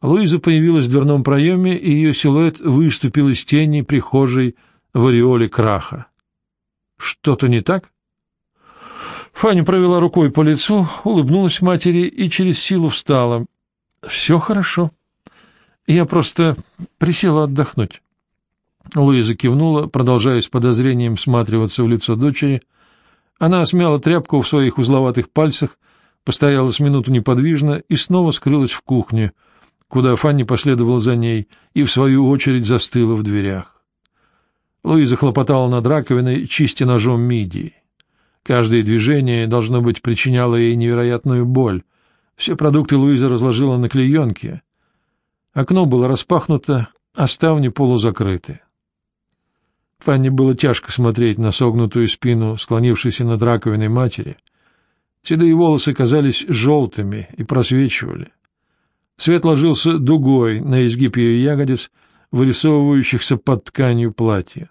Луиза появилась в дверном проеме, и ее силуэт выступил из тени прихожей в ореоле краха. «Что-то не так?» Фанни провела рукой по лицу, улыбнулась матери и через силу встала. «Все хорошо. Я просто присела отдохнуть». Луиза кивнула, продолжая с подозрением всматриваться в лицо дочери. Она смяла тряпку в своих узловатых пальцах, постояла с минуту неподвижно и снова скрылась в кухне, куда Фанни последовала за ней и, в свою очередь, застыла в дверях. Луиза хлопотала над раковиной, чистя ножом мидии. Каждое движение, должно быть, причиняло ей невероятную боль. Все продукты Луиза разложила на клеенке. Окно было распахнуто, а ставни полузакрыты. Фанни было тяжко смотреть на согнутую спину, склонившейся над раковиной матери. Седые волосы казались желтыми и просвечивали. Свет ложился дугой на изгиб ее ягодиц, вырисовывающихся под тканью платья.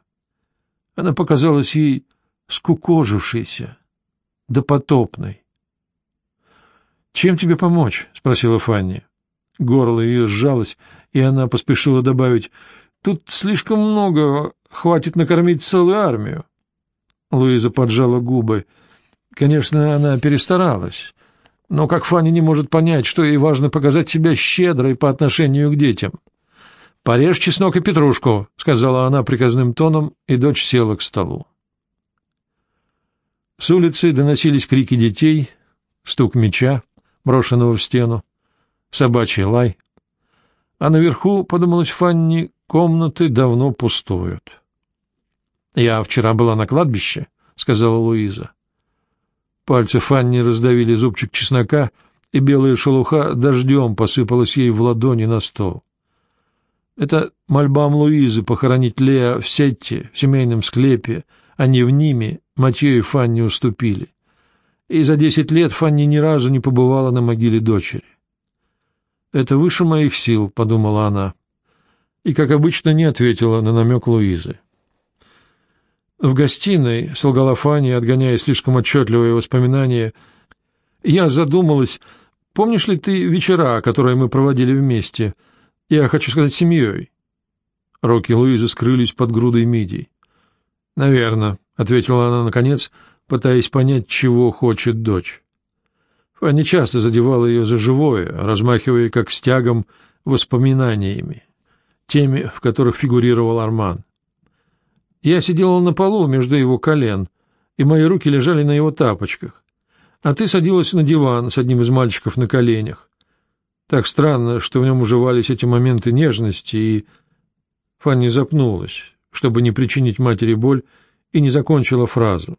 Она показалась ей скукожившейся, допотопной. — Чем тебе помочь? — спросила Фанни. Горло ее сжалось, и она поспешила добавить, — Тут слишком много, хватит накормить целую армию. Луиза поджала губы. Конечно, она перестаралась, но как Фанни не может понять, что ей важно показать себя щедрой по отношению к детям. «Порежь чеснок и петрушку», — сказала она приказным тоном, и дочь села к столу. С улицы доносились крики детей, стук меча, брошенного в стену, собачий лай. А наверху, подумалось Фанни, комнаты давно пустуют. — Я вчера была на кладбище, — сказала Луиза. Пальцы Фанни раздавили зубчик чеснока, и белая шелуха дождем посыпалась ей в ладони на стол. Это мольбам Луизы похоронить Леа в Сетте, в семейном склепе, а не в Ниме, Матье и Фанни уступили. И за десять лет Фанни ни разу не побывала на могиле дочери. «Это выше моих сил», — подумала она, и, как обычно, не ответила на намек Луизы. В гостиной, солгала Фанни, отгоняя слишком отчетливые воспоминания, я задумалась, помнишь ли ты вечера, которые мы проводили вместе — я хочу сказать, семьей. Руки Луизы скрылись под грудой мидий. — Наверно, — ответила она наконец, пытаясь понять, чего хочет дочь. Фанни часто задевала ее за живое, размахивая как стягом воспоминаниями, теми, в которых фигурировал Арман. Я сидела на полу между его колен, и мои руки лежали на его тапочках, а ты садилась на диван с одним из мальчиков на коленях. Так странно, что в нем уживались эти моменты нежности, и Фанни запнулась, чтобы не причинить матери боль, и не закончила фразу.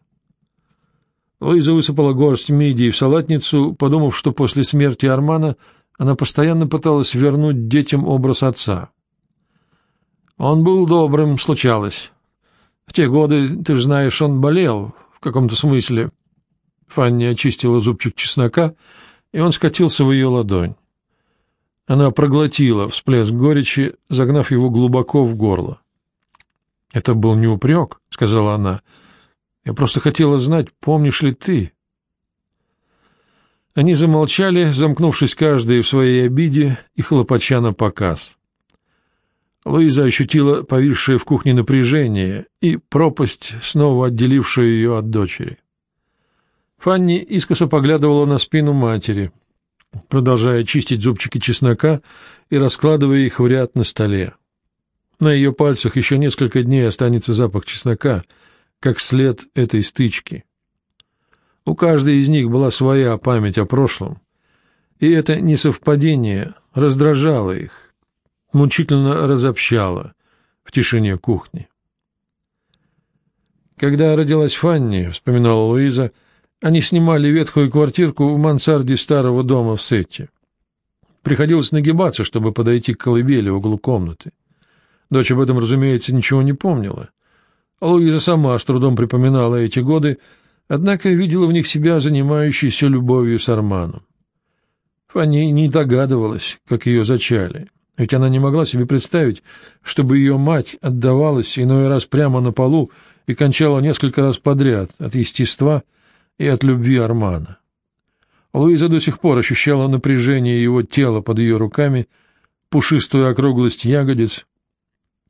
Луиза высыпала горсть мидии в салатницу, подумав, что после смерти Армана она постоянно пыталась вернуть детям образ отца. Он был добрым, случалось. В те годы, ты же знаешь, он болел, в каком-то смысле. Фанни очистила зубчик чеснока, и он скатился в ее ладонь. Она проглотила всплеск горечи, загнав его глубоко в горло. — Это был не упрек, — сказала она. — Я просто хотела знать, помнишь ли ты? Они замолчали, замкнувшись каждый в своей обиде и хлопача на показ. Луиза ощутила повисшее в кухне напряжение и пропасть, снова отделившую ее от дочери. Фанни искоса поглядывала на спину матери — продолжая чистить зубчики чеснока и раскладывая их в ряд на столе. На ее пальцах еще несколько дней останется запах чеснока, как след этой стычки. У каждой из них была своя память о прошлом, и это несовпадение раздражало их, мучительно разобщало в тишине кухни. Когда родилась Фанни, вспоминала Луиза, — они снимали ветхую квартирку в мансарде старого дома в Сетте. Приходилось нагибаться, чтобы подойти к колыбели в углу комнаты. Дочь об этом, разумеется, ничего не помнила. А Луиза сама с трудом припоминала эти годы, однако видела в них себя занимающейся любовью с Арманом. Фанни не догадывалась, как ее зачали, ведь она не могла себе представить, чтобы ее мать отдавалась иной раз прямо на полу и кончала несколько раз подряд от естества, и от любви Армана. Луиза до сих пор ощущала напряжение его тела под ее руками, пушистую округлость ягодиц,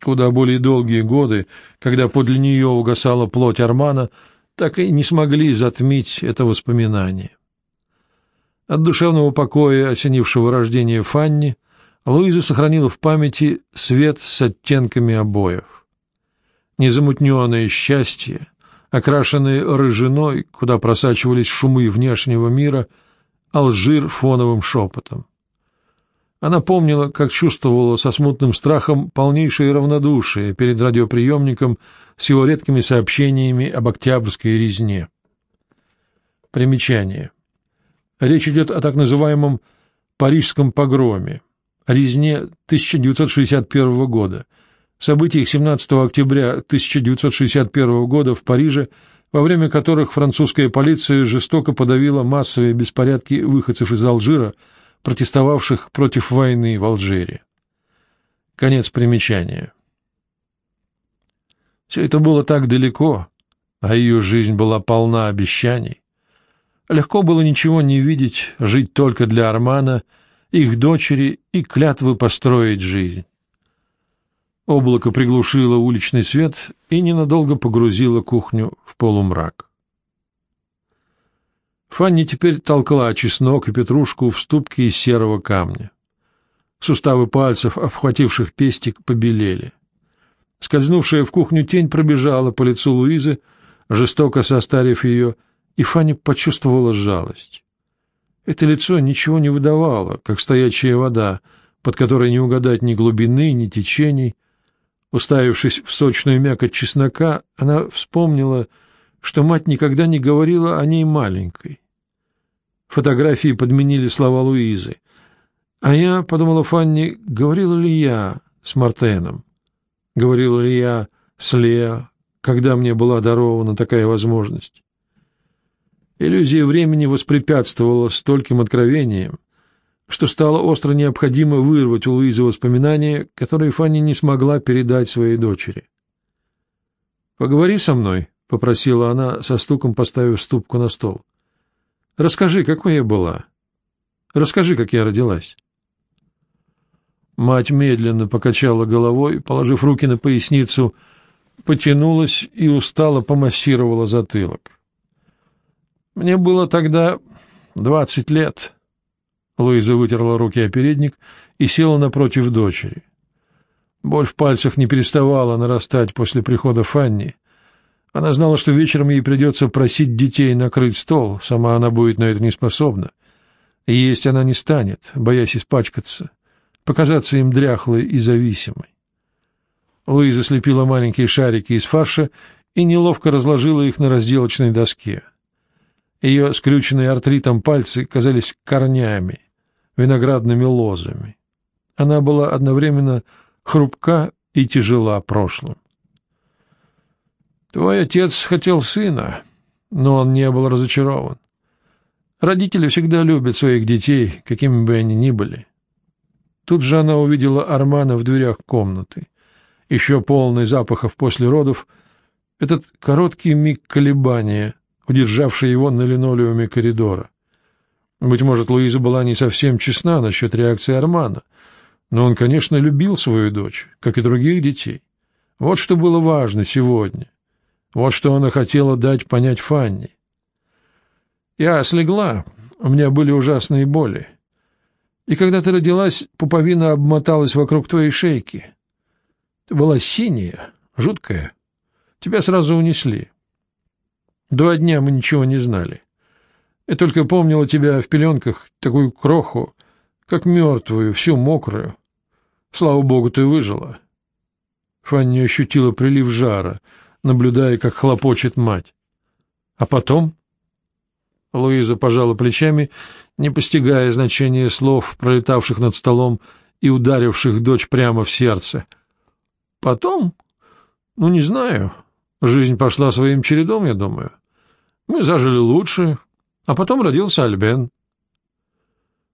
куда более долгие годы, когда подле нее угасала плоть Армана, так и не смогли затмить это воспоминание. От душевного покоя, осенившего рождение Фанни, Луиза сохранила в памяти свет с оттенками обоев. Незамутненное счастье, окрашенное рыжиной, куда просачивались шумы внешнего мира, алжир фоновым шепотом. Она помнила, как чувствовала со смутным страхом полнейшее равнодушие перед радиоприемником с его редкими сообщениями об октябрьской резне. Примечание. Речь идет о так называемом «парижском погроме», резне 1961 года, событиях 17 октября 1961 года в Париже, во время которых французская полиция жестоко подавила массовые беспорядки выходцев из Алжира – протестовавших против войны в Алжире. Конец примечания. Все это было так далеко, а ее жизнь была полна обещаний. Легко было ничего не видеть, жить только для Армана, их дочери и клятвы построить жизнь. Облако приглушило уличный свет и ненадолго погрузило кухню в полумрак. Фанни теперь толкла чеснок и петрушку в ступке из серого камня. Суставы пальцев, обхвативших пестик, побелели. Скользнувшая в кухню тень пробежала по лицу Луизы, жестоко состарив ее, и Фанни почувствовала жалость. Это лицо ничего не выдавало, как стоячая вода, под которой не угадать ни глубины, ни течений. Уставившись в сочную мякоть чеснока, она вспомнила, что мать никогда не говорила о ней маленькой. Фотографии подменили слова Луизы. А я, — подумала Фанни, — говорила ли я с Мартеном? Говорила ли я с Лео, когда мне была дарована такая возможность? Иллюзия времени воспрепятствовала стольким откровениям, что стало остро необходимо вырвать у Луизы воспоминания, которые Фанни не смогла передать своей дочери. «Поговори со мной», — попросила она, со стуком поставив ступку на стол. — Расскажи, какой я была. Расскажи, как я родилась. Мать медленно покачала головой, положив руки на поясницу, потянулась и устало помассировала затылок. — Мне было тогда двадцать лет. Луиза вытерла руки о передник и села напротив дочери. Боль в пальцах не переставала нарастать после прихода Фанни — она знала, что вечером ей придется просить детей накрыть стол, сама она будет на это не способна. Есть она не станет, боясь испачкаться, показаться им дряхлой и зависимой. Луиза слепила маленькие шарики из фарша и неловко разложила их на разделочной доске. Ее скрюченные артритом пальцы казались корнями, виноградными лозами. Она была одновременно хрупка и тяжела прошлым. Твой отец хотел сына, но он не был разочарован. Родители всегда любят своих детей, какими бы они ни были. Тут же она увидела Армана в дверях комнаты, еще полный запахов после родов, этот короткий миг колебания, удержавший его на линолеуме коридора. Быть может, Луиза была не совсем честна насчет реакции Армана, но он, конечно, любил свою дочь, как и других детей. Вот что было важно сегодня. Вот что она хотела дать понять Фанни. Я слегла, у меня были ужасные боли. И когда ты родилась, пуповина обмоталась вокруг твоей шейки. Ты была синяя, жуткая. Тебя сразу унесли. Два дня мы ничего не знали. Я только помнила тебя в пеленках, такую кроху, как мертвую, всю мокрую. Слава богу, ты выжила. Фанни ощутила прилив жара — наблюдая, как хлопочет мать. А потом... Луиза пожала плечами, не постигая значения слов, пролетавших над столом и ударивших дочь прямо в сердце. Потом... Ну, не знаю. Жизнь пошла своим чередом, я думаю. Мы зажили лучше, а потом родился Альбен.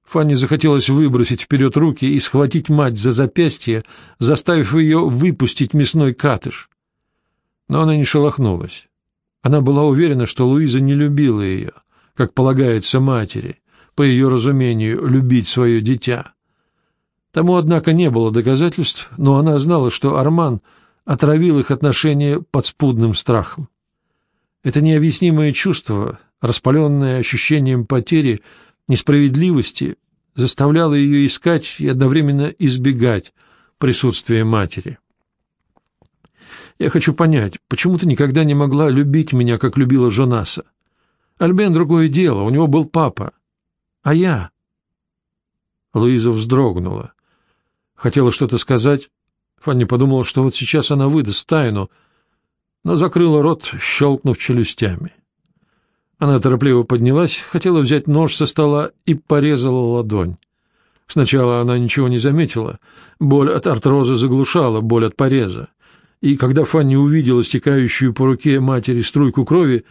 Фанни захотелось выбросить вперед руки и схватить мать за запястье, заставив ее выпустить мясной катыш. Но она не шелохнулась. Она была уверена, что Луиза не любила ее, как полагается матери, по ее разумению, любить свое дитя. Тому, однако, не было доказательств, но она знала, что Арман отравил их отношения подспудным страхом. Это необъяснимое чувство, распаленное ощущением потери, несправедливости, заставляло ее искать и одновременно избегать присутствия матери. Я хочу понять, почему ты никогда не могла любить меня, как любила Жонаса? Альбен — другое дело, у него был папа. А я? Луиза вздрогнула. Хотела что-то сказать. Фанни подумала, что вот сейчас она выдаст тайну, но закрыла рот, щелкнув челюстями. Она торопливо поднялась, хотела взять нож со стола и порезала ладонь. Сначала она ничего не заметила. Боль от артроза заглушала боль от пореза. И когда Фанни увидела стекающую по руке матери струйку крови,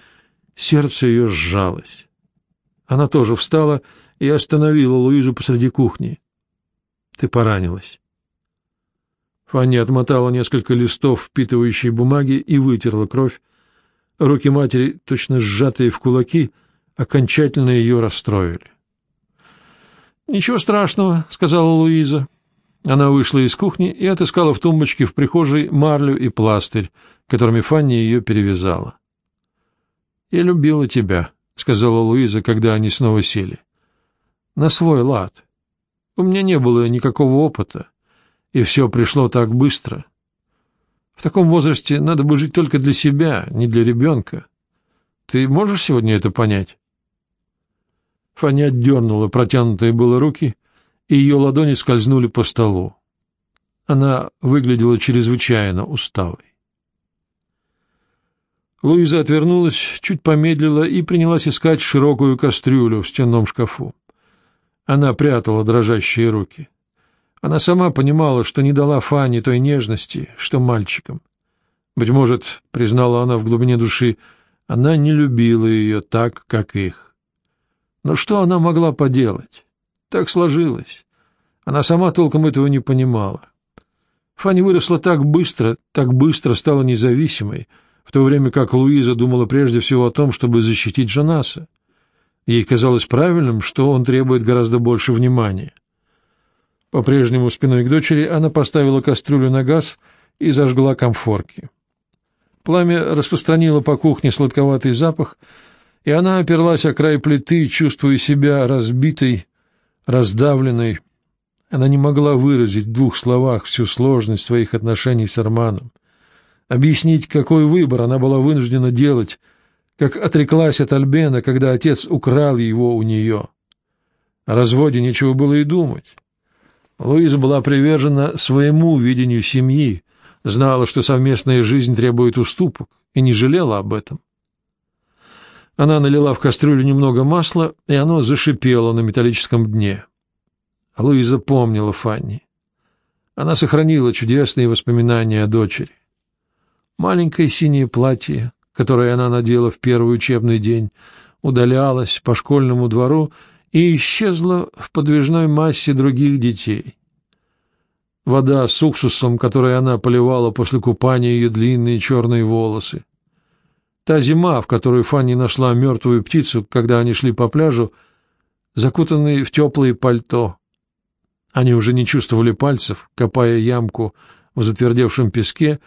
сердце ее сжалось. Она тоже встала и остановила Луизу посреди кухни. — Ты поранилась. Фанни отмотала несколько листов впитывающей бумаги и вытерла кровь. Руки матери, точно сжатые в кулаки, окончательно ее расстроили. — Ничего страшного, — сказала Луиза. Она вышла из кухни и отыскала в тумбочке в прихожей марлю и пластырь, которыми Фанни ее перевязала. — Я любила тебя, — сказала Луиза, когда они снова сели. — На свой лад. У меня не было никакого опыта, и все пришло так быстро. В таком возрасте надо бы жить только для себя, не для ребенка. Ты можешь сегодня это понять? Фаня отдернула протянутые было руки, и ее ладони скользнули по столу. Она выглядела чрезвычайно усталой. Луиза отвернулась, чуть помедлила и принялась искать широкую кастрюлю в стенном шкафу. Она прятала дрожащие руки. Она сама понимала, что не дала Фане той нежности, что мальчикам. Быть может, признала она в глубине души, она не любила ее так, как их. Но что она могла поделать? Так сложилось. Она сама толком этого не понимала. Фанни выросла так быстро, так быстро стала независимой — в то время как Луиза думала прежде всего о том, чтобы защитить Жанаса. Ей казалось правильным, что он требует гораздо больше внимания. По-прежнему спиной к дочери она поставила кастрюлю на газ и зажгла комфорки. Пламя распространило по кухне сладковатый запах, и она оперлась о край плиты, чувствуя себя разбитой, раздавленной. Она не могла выразить в двух словах всю сложность своих отношений с Арманом объяснить, какой выбор она была вынуждена делать, как отреклась от Альбена, когда отец украл его у нее. О разводе нечего было и думать. Луиза была привержена своему видению семьи, знала, что совместная жизнь требует уступок, и не жалела об этом. Она налила в кастрюлю немного масла, и оно зашипело на металлическом дне. Луиза помнила Фанни. Она сохранила чудесные воспоминания о дочери. Маленькое синее платье, которое она надела в первый учебный день, удалялось по школьному двору и исчезло в подвижной массе других детей. Вода с уксусом, которой она поливала после купания ее длинные черные волосы. Та зима, в которой Фанни нашла мертвую птицу, когда они шли по пляжу, закутанные в теплые пальто. Они уже не чувствовали пальцев, копая ямку в затвердевшем песке,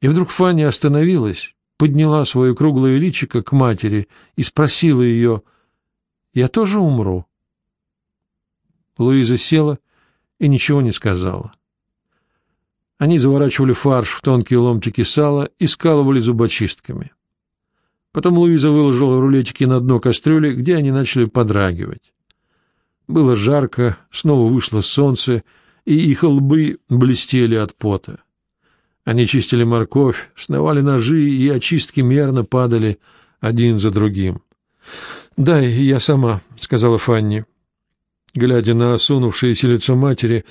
и вдруг Фанни остановилась, подняла свое круглое личико к матери и спросила ее, «Я тоже умру?» Луиза села и ничего не сказала. Они заворачивали фарш в тонкие ломтики сала и скалывали зубочистками. Потом Луиза выложила рулетики на дно кастрюли, где они начали подрагивать. Было жарко, снова вышло солнце, и их лбы блестели от пота. Они чистили морковь, сновали ножи, и очистки мерно падали один за другим. — Да, я сама, — сказала Фанни. Глядя на осунувшееся лицо матери,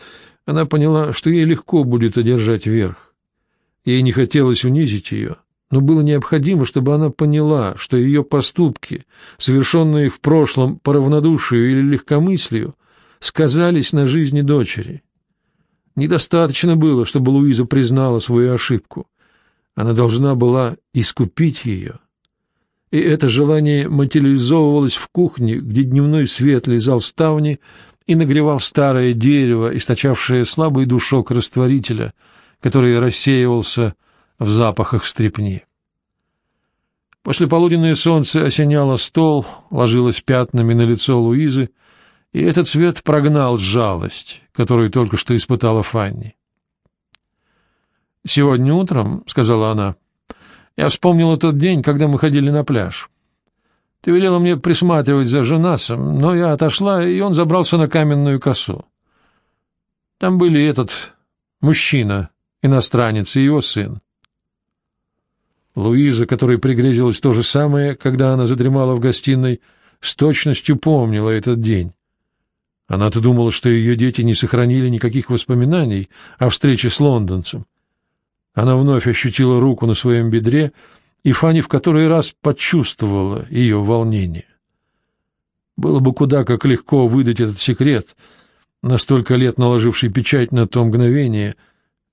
она поняла, что ей легко будет одержать верх. Ей не хотелось унизить ее, но было необходимо, чтобы она поняла, что ее поступки, совершенные в прошлом по равнодушию или легкомыслию, сказались на жизни дочери. Недостаточно было, чтобы Луиза признала свою ошибку. Она должна была искупить ее. И это желание материализовывалось в кухне, где дневной свет лизал ставни, и нагревал старое дерево, источавшее слабый душок растворителя, который рассеивался в запахах стрепни. Послеполуденное солнце осеняло стол, ложилось пятнами на лицо Луизы, и этот свет прогнал жалость, которую только что испытала Фанни. «Сегодня утром, — сказала она, — я вспомнила тот день, когда мы ходили на пляж. Ты велела мне присматривать за Женасом, но я отошла, и он забрался на каменную косу. Там были этот мужчина, иностранец, и его сын. Луиза, которой пригрезилось то же самое, когда она задремала в гостиной, с точностью помнила этот день. Она-то думала, что ее дети не сохранили никаких воспоминаний о встрече с лондонцем. Она вновь ощутила руку на своем бедре, и Фанни в который раз почувствовала ее волнение. Было бы куда как легко выдать этот секрет, настолько лет наложивший печать на то мгновение,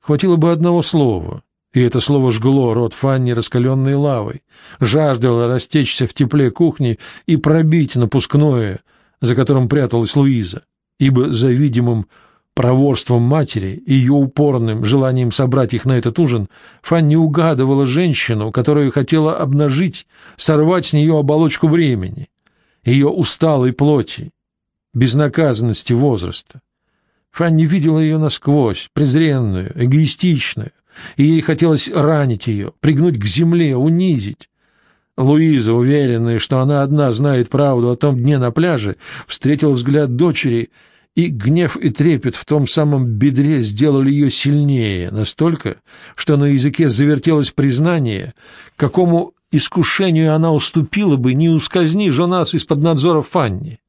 хватило бы одного слова — и это слово жгло рот Фанни раскаленной лавой, жаждало растечься в тепле кухни и пробить напускное, за которым пряталась Луиза, ибо за видимым проворством матери и ее упорным желанием собрать их на этот ужин, Фанни угадывала женщину, которую хотела обнажить, сорвать с нее оболочку времени, ее усталой плоти, безнаказанности возраста. Фанни видела ее насквозь, презренную, эгоистичную, и ей хотелось ранить ее, пригнуть к земле, унизить. Луиза, уверенная, что она одна знает правду о том дне на пляже, встретила взгляд дочери, и гнев и трепет в том самом бедре сделали ее сильнее, настолько, что на языке завертелось признание, какому искушению она уступила бы, не ускользни Жонас из-под надзора Фанни.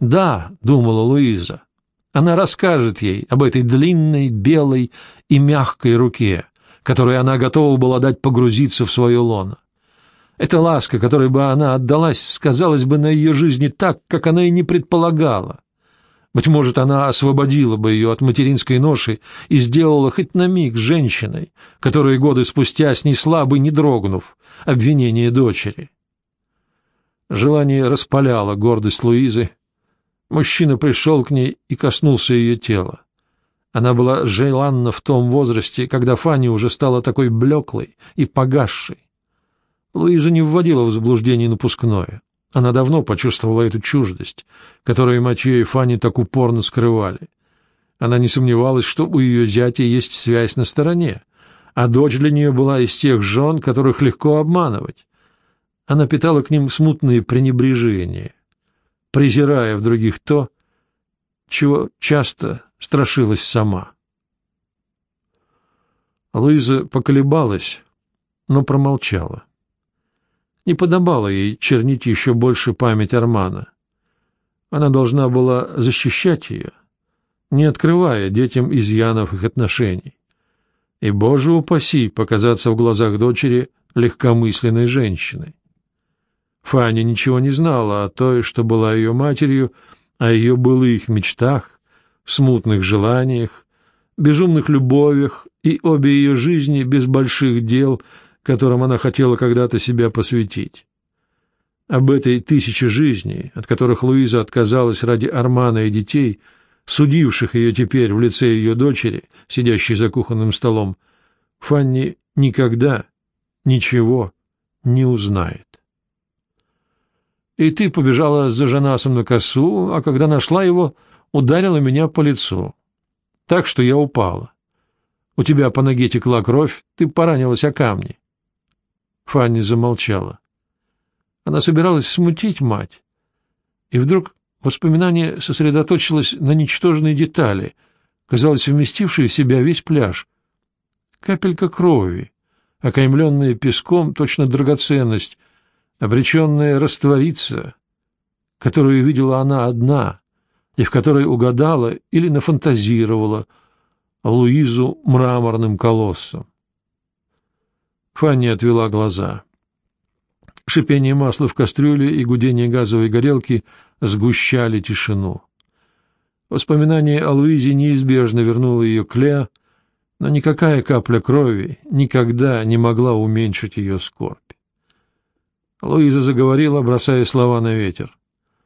«Да», — думала Луиза, она расскажет ей об этой длинной, белой и мягкой руке, которой она готова была дать погрузиться в свое лоно. Эта ласка, которой бы она отдалась, сказалась бы на ее жизни так, как она и не предполагала. Быть может, она освободила бы ее от материнской ноши и сделала хоть на миг женщиной, которая годы спустя снесла бы, не дрогнув, обвинение дочери. Желание распаляло гордость Луизы, Мужчина пришел к ней и коснулся ее тела. Она была желанна в том возрасте, когда Фанни уже стала такой блеклой и погасшей. Луиза не вводила в заблуждение напускное. Она давно почувствовала эту чуждость, которую Матье и Фанни так упорно скрывали. Она не сомневалась, что у ее зятя есть связь на стороне, а дочь для нее была из тех жен, которых легко обманывать. Она питала к ним смутные пренебрежения презирая в других то, чего часто страшилась сама. Луиза поколебалась, но промолчала. Не подобало ей чернить еще больше память Армана. Она должна была защищать ее, не открывая детям изъянов их отношений. И, боже упаси, показаться в глазах дочери легкомысленной женщиной. Фаня ничего не знала о той, что была ее матерью, о ее былых мечтах, смутных желаниях, безумных любовях и обе ее жизни без больших дел, которым она хотела когда-то себя посвятить. Об этой тысяче жизней, от которых Луиза отказалась ради Армана и детей, судивших ее теперь в лице ее дочери, сидящей за кухонным столом, Фанни никогда ничего не узнает. И ты побежала за Жанасом на косу, а когда нашла его, ударила меня по лицу. Так что я упала. У тебя по ноге текла кровь, ты поранилась о камни. Фанни замолчала. Она собиралась смутить мать. И вдруг воспоминание сосредоточилось на ничтожной детали, казалось, вместившей в себя весь пляж. Капелька крови, окаймленная песком, точно драгоценность, обреченная раствориться, которую видела она одна и в которой угадала или нафантазировала Луизу мраморным колоссом. Фанни отвела глаза. Шипение масла в кастрюле и гудение газовой горелки сгущали тишину. Воспоминание о Луизе неизбежно вернуло ее к Леа, но никакая капля крови никогда не могла уменьшить ее скорбь. Луиза заговорила, бросая слова на ветер.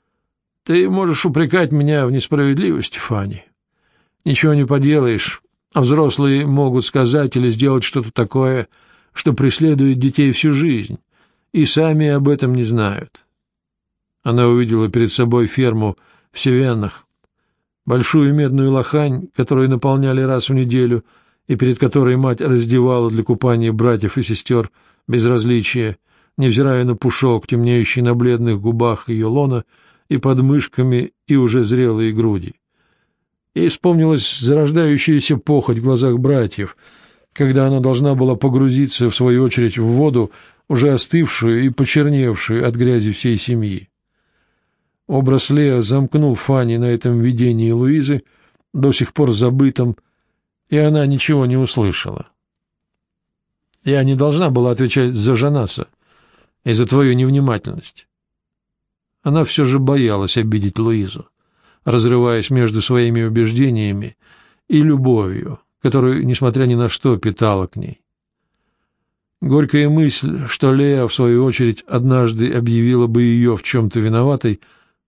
— Ты можешь упрекать меня в несправедливости, Фанни. Ничего не поделаешь, а взрослые могут сказать или сделать что-то такое, что преследует детей всю жизнь, и сами об этом не знают. Она увидела перед собой ферму в Севеннах, большую медную лохань, которую наполняли раз в неделю, и перед которой мать раздевала для купания братьев и сестер без различия, невзирая на пушок, темнеющий на бледных губах ее лона и подмышками, и уже зрелые груди. И вспомнилась зарождающаяся похоть в глазах братьев, когда она должна была погрузиться, в свою очередь, в воду, уже остывшую и почерневшую от грязи всей семьи. Образ Лео замкнул Фанни на этом видении Луизы, до сих пор забытом, и она ничего не услышала. Я не должна была отвечать за Жанаса и за твою невнимательность. Она все же боялась обидеть Луизу, разрываясь между своими убеждениями и любовью, которую, несмотря ни на что, питала к ней. Горькая мысль, что Лея, в свою очередь, однажды объявила бы ее в чем-то виноватой,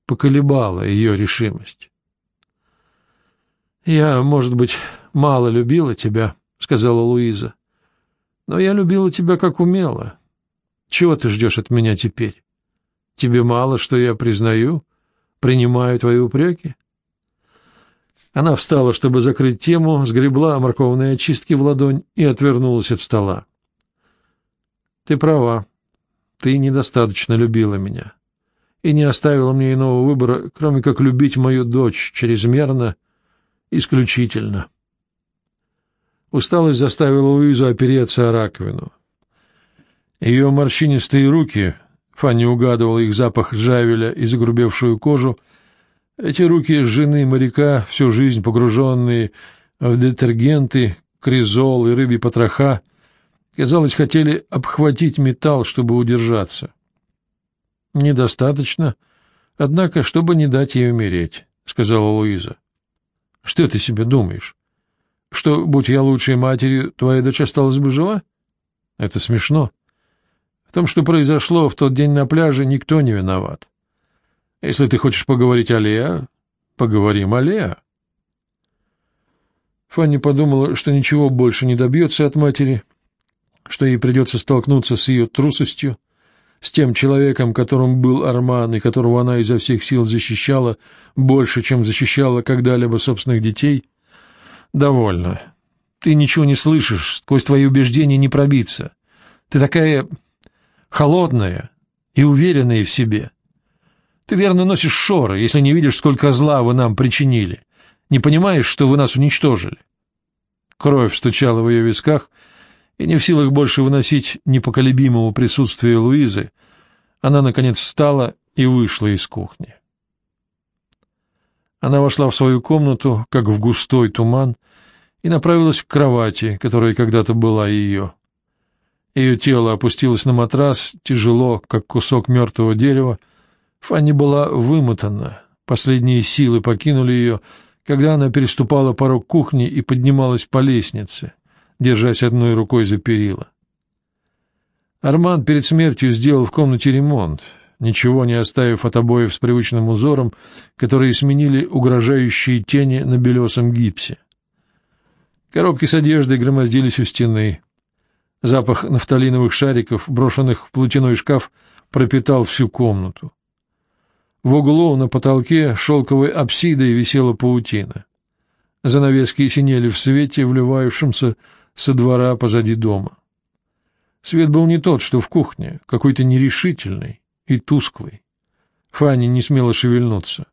поколебала ее решимость. «Я, может быть, мало любила тебя», — сказала Луиза, — «но я любила тебя как умела. Чего ты ждешь от меня теперь? Тебе мало, что я признаю, принимаю твои упреки?» Она встала, чтобы закрыть тему, сгребла морковные очистки в ладонь и отвернулась от стола. Ты права. Ты недостаточно любила меня и не оставила мне иного выбора, кроме как любить мою дочь чрезмерно, исключительно. Усталость заставила Луизу опереться о раковину. Ее морщинистые руки, Фанни угадывала их запах жавеля и загрубевшую кожу, эти руки жены моряка, всю жизнь погруженные в детергенты, кризол и рыбьи потроха, Казалось, хотели обхватить металл, чтобы удержаться. — Недостаточно, однако, чтобы не дать ей умереть, — сказала Луиза. — Что ты себе думаешь? Что, будь я лучшей матерью, твоя дочь осталась бы жива? Это смешно. В том, что произошло в тот день на пляже, никто не виноват. Если ты хочешь поговорить о Леа, поговорим о Леа. Фанни подумала, что ничего больше не добьется от матери, что ей придется столкнуться с ее трусостью, с тем человеком, которым был Арман и которого она изо всех сил защищала больше, чем защищала когда-либо собственных детей. Довольно. Ты ничего не слышишь, сквозь твои убеждения не пробиться. Ты такая холодная и уверенная в себе. Ты верно носишь шоры, если не видишь, сколько зла вы нам причинили. Не понимаешь, что вы нас уничтожили. Кровь стучала в ее висках, и не в силах больше выносить непоколебимого присутствия Луизы, она, наконец, встала и вышла из кухни. Она вошла в свою комнату, как в густой туман, и направилась к кровати, которая когда-то была ее. Ее тело опустилось на матрас, тяжело, как кусок мертвого дерева. Фанни была вымотана, последние силы покинули ее, когда она переступала порог кухни и поднималась по лестнице держась одной рукой за перила. Арман перед смертью сделал в комнате ремонт, ничего не оставив от обоев с привычным узором, которые сменили угрожающие тени на белесом гипсе. Коробки с одеждой громоздились у стены. Запах нафталиновых шариков, брошенных в платяной шкаф, пропитал всю комнату. В углу на потолке шелковой апсидой висела паутина. Занавески синели в свете, вливавшемся со двора позади дома. Свет был не тот, что в кухне, какой-то нерешительный и тусклый. Фанни не смела шевельнуться.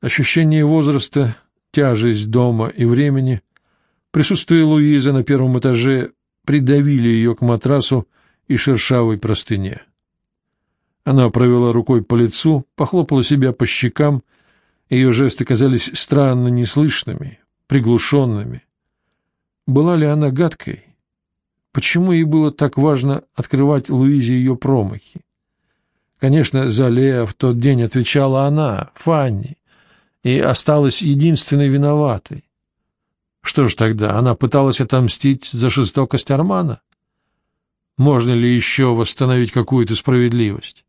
Ощущение возраста, тяжесть дома и времени, присутствие Луизы на первом этаже придавили ее к матрасу и шершавой простыне. Она провела рукой по лицу, похлопала себя по щекам, ее жесты казались странно неслышными, приглушенными. Была ли она гадкой? Почему ей было так важно открывать Луизе ее промахи? Конечно, за Лея в тот день отвечала она, Фанни, и осталась единственной виноватой. Что ж тогда, она пыталась отомстить за жестокость Армана? Можно ли еще восстановить какую-то справедливость?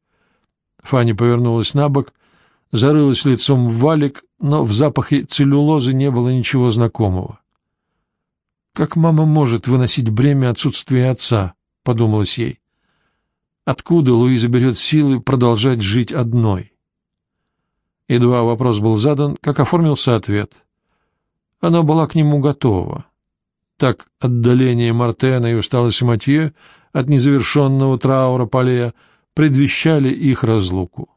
Фанни повернулась на бок, зарылась лицом в валик, но в запахе целлюлозы не было ничего знакомого. «Как мама может выносить бремя отсутствия отца?» — подумалось ей. «Откуда Луиза берет силы продолжать жить одной?» Едва вопрос был задан, как оформился ответ. Она была к нему готова. Так отдаление Мартена и усталость Матье от незавершенного траура Полея предвещали их разлуку.